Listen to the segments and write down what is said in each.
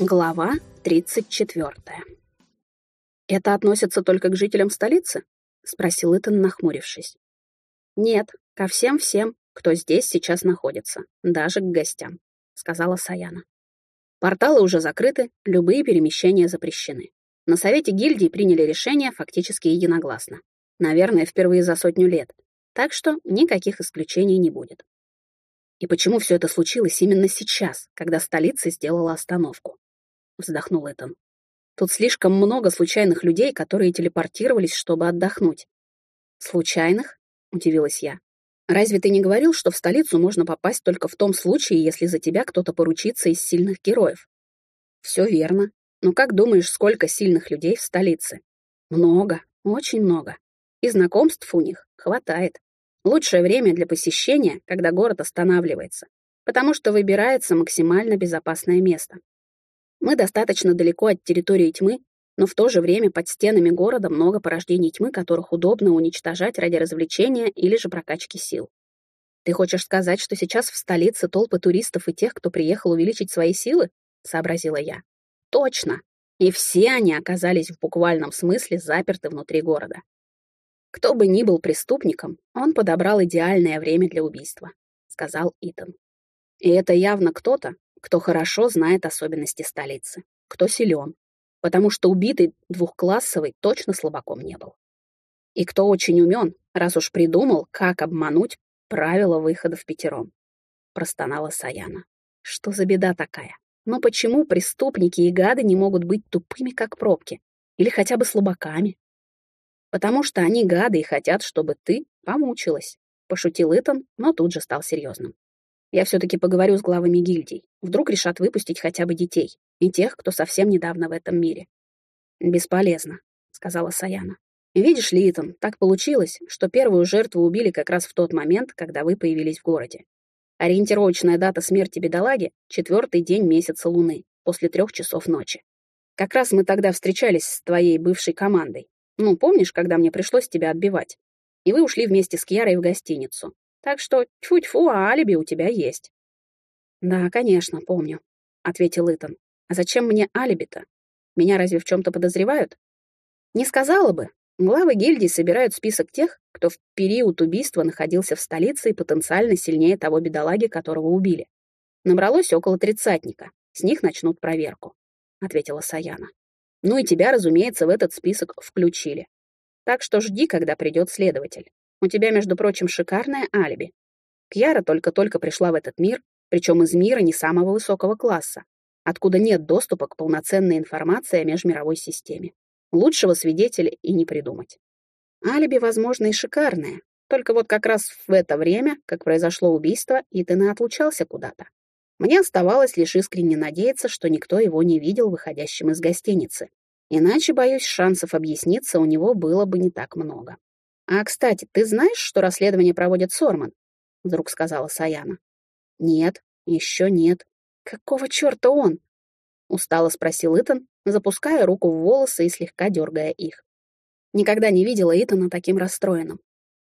Глава 34. «Это относится только к жителям столицы?» — спросил Итан, нахмурившись. «Нет, ко всем-всем, кто здесь сейчас находится, даже к гостям», — сказала Саяна. «Порталы уже закрыты, любые перемещения запрещены. На совете гильдии приняли решение фактически единогласно. Наверное, впервые за сотню лет. Так что никаких исключений не будет. И почему все это случилось именно сейчас, когда столица сделала остановку? Вздохнул Этан. Тут слишком много случайных людей, которые телепортировались, чтобы отдохнуть. Случайных? Удивилась я. Разве ты не говорил, что в столицу можно попасть только в том случае, если за тебя кто-то поручится из сильных героев? Все верно. Но как думаешь, сколько сильных людей в столице? Много, очень много. И знакомств у них хватает. Лучшее время для посещения, когда город останавливается, потому что выбирается максимально безопасное место. Мы достаточно далеко от территории тьмы, но в то же время под стенами города много порождений тьмы, которых удобно уничтожать ради развлечения или же прокачки сил. Ты хочешь сказать, что сейчас в столице толпы туристов и тех, кто приехал увеличить свои силы? сообразила я. Точно. И все они оказались в буквальном смысле заперты внутри города. Кто бы ни был преступником, он подобрал идеальное время для убийства, сказал Итан. И это явно кто-то, кто хорошо знает особенности столицы, кто силен, потому что убитый двухклассовый точно слабаком не был. И кто очень умен, раз уж придумал, как обмануть правила выхода в пятером. Простонала Саяна. Что за беда такая? Но почему преступники и гады не могут быть тупыми, как пробки? Или хотя бы слабаками? потому что они гады и хотят, чтобы ты помучилась», — пошутил Итан, но тут же стал серьезным. «Я все-таки поговорю с главами гильдий. Вдруг решат выпустить хотя бы детей и тех, кто совсем недавно в этом мире». «Бесполезно», — сказала Саяна. «Видишь ли, Итан, так получилось, что первую жертву убили как раз в тот момент, когда вы появились в городе. Ориентировочная дата смерти бедолаги — четвертый день месяца Луны, после трех часов ночи. Как раз мы тогда встречались с твоей бывшей командой, ну, помнишь, когда мне пришлось тебя отбивать? И вы ушли вместе с Кьярой в гостиницу. Так что тьфу-тьфу, а алиби у тебя есть. Да, конечно, помню, — ответил Итан. А зачем мне алиби-то? Меня разве в чем-то подозревают? Не сказала бы. Главы гильдии собирают список тех, кто в период убийства находился в столице и потенциально сильнее того бедолаги, которого убили. Набралось около тридцатника. С них начнут проверку, — ответила Саяна. Ну и тебя, разумеется, в этот список включили. Так что жди, когда придет следователь. У тебя, между прочим, шикарное алиби. Кьяра только-только пришла в этот мир, причем из мира не самого высокого класса, откуда нет доступа к полноценной информации о межмировой системе. Лучшего свидетеля и не придумать. Алиби, возможно, и шикарное, только вот как раз в это время, как произошло убийство, Итана отлучался куда-то. Мне оставалось лишь искренне надеяться, что никто его не видел выходящим из гостиницы. Иначе, боюсь, шансов объясниться у него было бы не так много. «А, кстати, ты знаешь, что расследование проводит Сорман?» — вдруг сказала Саяна. «Нет, еще нет. Какого черта он?» — устало спросил Итан, запуская руку в волосы и слегка дергая их. Никогда не видела Итана таким расстроенным.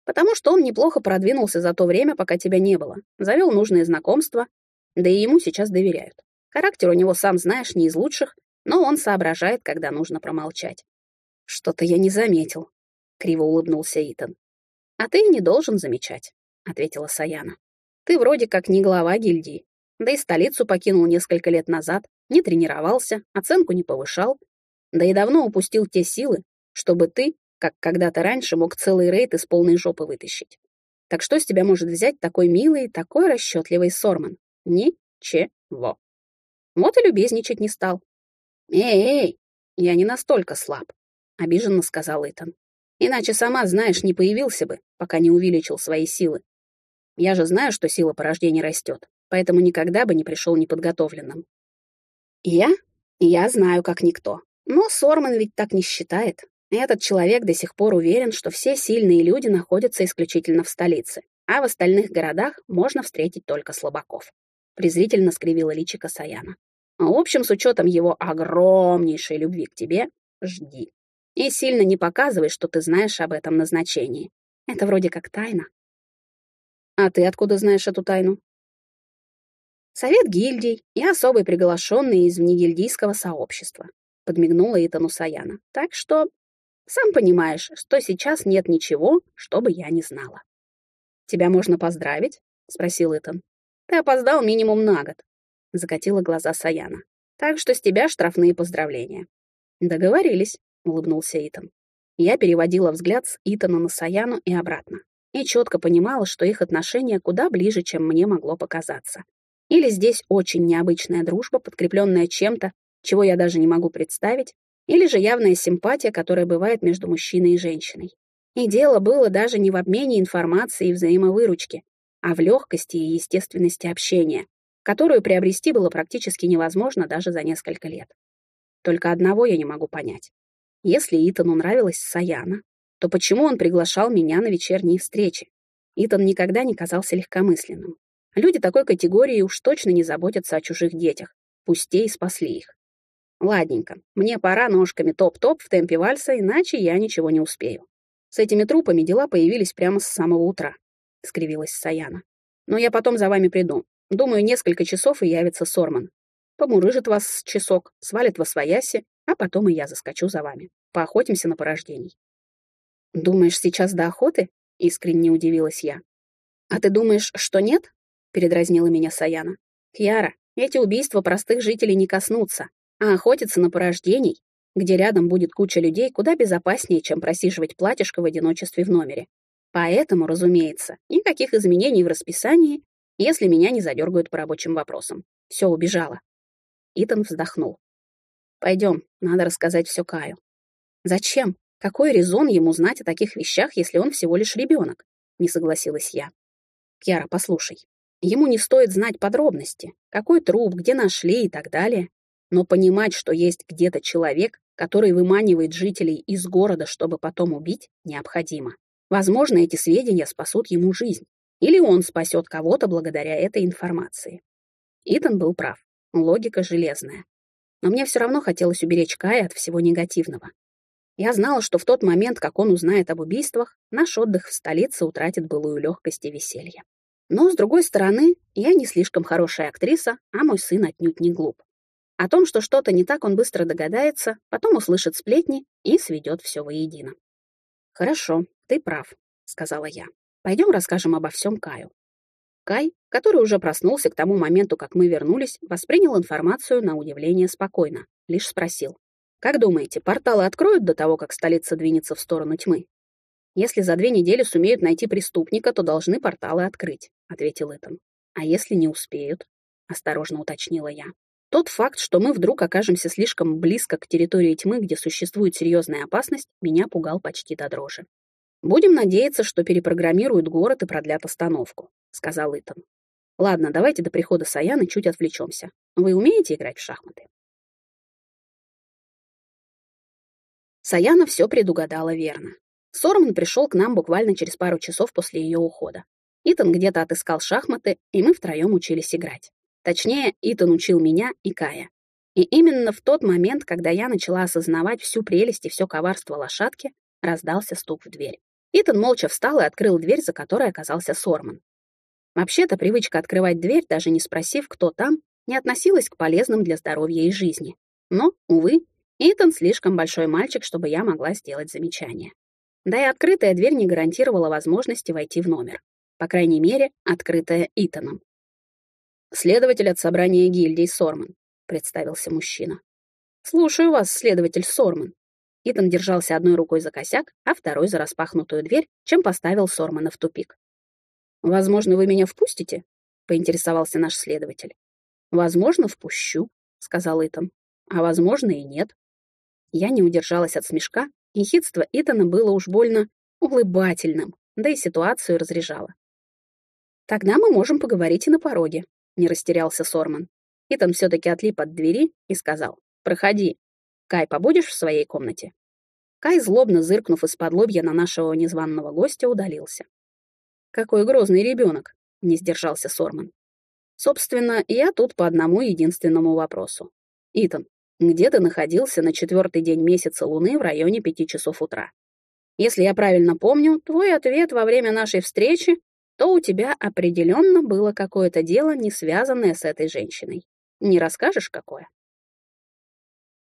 Потому что он неплохо продвинулся за то время, пока тебя не было, завел нужные знакомства, да и ему сейчас доверяют. Характер у него, сам знаешь, не из лучших, но он соображает, когда нужно промолчать. «Что-то я не заметил», — криво улыбнулся Итан. «А ты не должен замечать», — ответила Саяна. «Ты вроде как не глава гильдии, да и столицу покинул несколько лет назад, не тренировался, оценку не повышал, да и давно упустил те силы, чтобы ты, как когда-то раньше, мог целый рейд из полной жопы вытащить. Так что с тебя может взять такой милый, такой расчетливый Сорман? Ничего. Вот и любезничать не стал. «Эй-эй, я не настолько слаб», — обиженно сказал Итан. «Иначе, сама знаешь, не появился бы, пока не увеличил свои силы. Я же знаю, что сила порождения растет, поэтому никогда бы не пришел неподготовленным». «Я? Я знаю, как никто. Но Сорман ведь так не считает. Этот человек до сих пор уверен, что все сильные люди находятся исключительно в столице, а в остальных городах можно встретить только слабаков презрительно скривила личико Саяна. В общем, с учетом его огромнейшей любви к тебе, жди. И сильно не показывай, что ты знаешь об этом назначении. Это вроде как тайна. А ты откуда знаешь эту тайну? Совет гильдий и особый приглашенный из внегильдийского сообщества, подмигнула Итану Саяна. Так что, сам понимаешь, что сейчас нет ничего, что бы я не знала. Тебя можно поздравить? спросил Итан. Ты опоздал минимум на год, закатила глаза Саяна. Так что с тебя штрафные поздравления. Договорились, улыбнулся Итан. Я переводила взгляд с Итана на Саяну и обратно. И четко понимала, что их отношения куда ближе, чем мне могло показаться. Или здесь очень необычная дружба, подкрепленная чем-то, чего я даже не могу представить, или же явная симпатия, которая бывает между мужчиной и женщиной. И дело было даже не в обмене информацией и взаимовыручке, а в легкости и естественности общения, которую приобрести было практически невозможно даже за несколько лет. Только одного я не могу понять. Если Итану нравилась Саяна, то почему он приглашал меня на вечерние встречи? Итан никогда не казался легкомысленным. Люди такой категории уж точно не заботятся о чужих детях, пусть те и спасли их. Ладненько, мне пора ножками топ-топ в темпе вальса, иначе я ничего не успею. С этими трупами дела появились прямо с самого утра, — скривилась Саяна. Но я потом за вами приду. Думаю, несколько часов и явится Сорман. Помурыжит вас часок, свалит во свояси, а потом и я заскочу за вами. Поохотимся на порождений. Думаешь, сейчас до охоты? Искренне удивилась я. А ты думаешь, что нет? Передразнила меня Саяна. Кьяра, эти убийства простых жителей не коснутся, а охотиться на порождений, где рядом будет куча людей, куда безопаснее, чем просиживать платьишко в одиночестве в номере. Поэтому, разумеется, никаких изменений в расписании, если меня не задергают по рабочим вопросам. Все, убежала. Итан вздохнул. Пойдем, надо рассказать все Каю. Зачем? Какой резон ему знать о таких вещах, если он всего лишь ребенок? Не согласилась я. Кьяра, послушай. Ему не стоит знать подробности, какой труп, где нашли и так далее. Но понимать, что есть где-то человек, который выманивает жителей из города, чтобы потом убить, необходимо. Возможно, эти сведения спасут ему жизнь. Или он спасет кого-то благодаря этой информации. Итан был прав. Логика железная но мне все равно хотелось уберечь Кая от всего негативного. Я знала, что в тот момент, как он узнает об убийствах, наш отдых в столице утратит былую легкость и веселье. Но, с другой стороны, я не слишком хорошая актриса, а мой сын отнюдь не глуп. О том, что что-то не так, он быстро догадается, потом услышит сплетни и сведет все воедино. «Хорошо, ты прав», — сказала я. «Пойдем расскажем обо всем Каю. Кай, который уже проснулся к тому моменту, как мы вернулись, воспринял информацию на удивление спокойно, лишь спросил. «Как думаете, порталы откроют до того, как столица двинется в сторону тьмы?» «Если за две недели сумеют найти преступника, то должны порталы открыть», — ответил Итан. «А если не успеют?» — осторожно уточнила я. Тот факт, что мы вдруг окажемся слишком близко к территории тьмы, где существует серьезная опасность, меня пугал почти до дрожи. Будем надеяться, что перепрограммируют город и продлят остановку. — сказал Итан. «Ладно, давайте до прихода Саяны чуть отвлечемся. Вы умеете играть в шахматы?» Саяна все предугадала верно. Сорман пришел к нам буквально через пару часов после ее ухода. Итан где-то отыскал шахматы, и мы втроем учились играть. Точнее, Итан учил меня и Кая. И именно в тот момент, когда я начала осознавать всю прелесть и все коварство лошадки, раздался стук в дверь. Итан молча встал и открыл дверь, за которой оказался Сорман. Вообще-то привычка открывать дверь, даже не спросив, кто там, не относилась к полезным для здоровья и жизни. Но, увы, Итан слишком большой мальчик, чтобы я могла сделать замечание. Да и открытая дверь не гарантировала возможности войти в номер. По крайней мере, открытая Итаном. «Следователь от собрания гильдии Сорман», — представился мужчина. «Слушаю вас, следователь Сорман». Итан держался одной рукой за косяк, а второй за распахнутую дверь, чем поставил Сормана в тупик. «Возможно, вы меня впустите?» — поинтересовался наш следователь. «Возможно, впущу», — сказал Итан. «А возможно и нет». Я не удержалась от смешка, и хитство Итана было уж больно улыбательным, да и ситуацию разряжало. «Тогда мы можем поговорить и на пороге», — не растерялся Сорман. Итан все-таки отлип от двери и сказал, «Проходи. Кай, побудешь в своей комнате?» Кай, злобно зыркнув из-под лобья на нашего незваного гостя, удалился. Какой грозный ребенок, не сдержался Сорман. Собственно, я тут по одному единственному вопросу. Итан, где ты находился на четвертый день месяца Луны в районе пяти часов утра? Если я правильно помню, твой ответ во время нашей встречи то у тебя определенно было какое-то дело, не связанное с этой женщиной. Не расскажешь, какое?